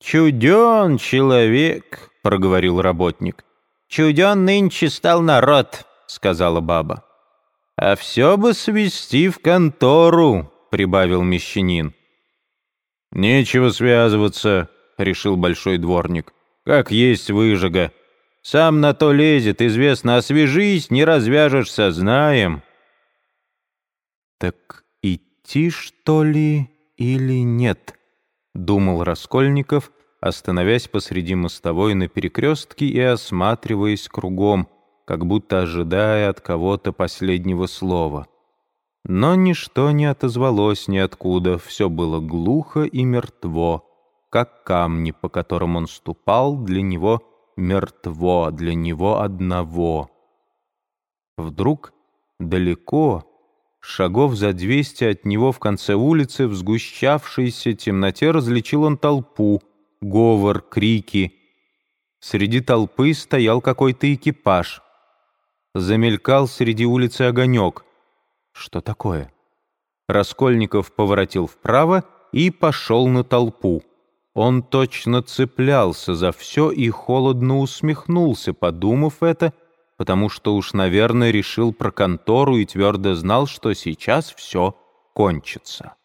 «Чуден человек», — проговорил работник. «Чуден нынче стал народ», — сказала баба. «А все бы свести в контору», — прибавил мещанин. «Нечего связываться», — решил большой дворник. «Как есть выжига. Сам на то лезет, известно, освежись, не развяжешься, знаем». «Так идти, что ли, или нет?» — думал Раскольников, остановясь посреди мостовой на перекрестке и осматриваясь кругом, как будто ожидая от кого-то последнего слова. Но ничто не отозвалось ниоткуда, все было глухо и мертво, как камни, по которым он ступал, для него мертво, для него одного. Вдруг далеко, шагов за двести от него в конце улицы, в сгущавшейся темноте различил он толпу, говор, крики. Среди толпы стоял какой-то экипаж. Замелькал среди улицы огонек. Что такое? Раскольников поворотил вправо и пошел на толпу. Он точно цеплялся за все и холодно усмехнулся, подумав это, потому что уж, наверное, решил про контору и твердо знал, что сейчас все кончится.